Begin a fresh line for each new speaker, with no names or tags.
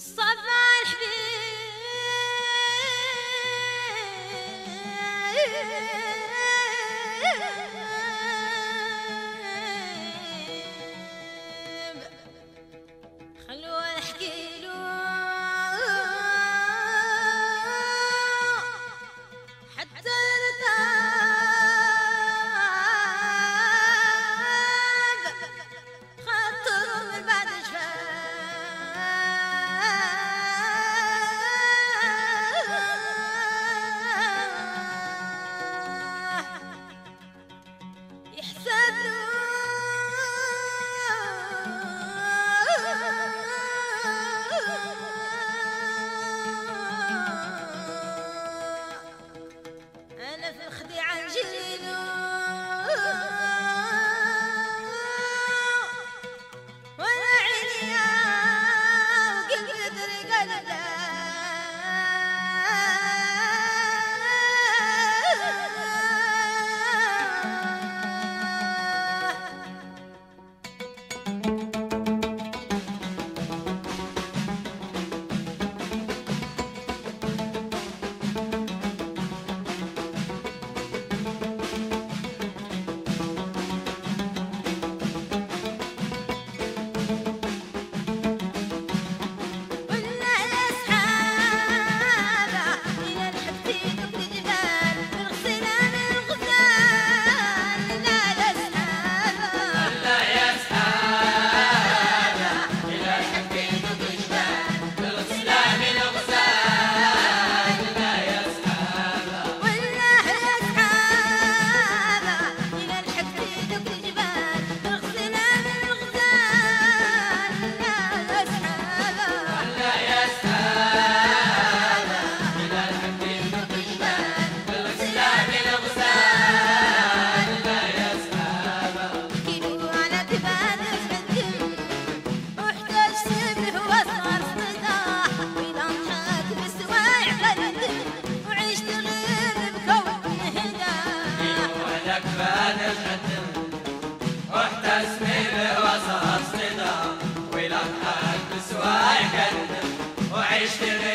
sun.
Christian.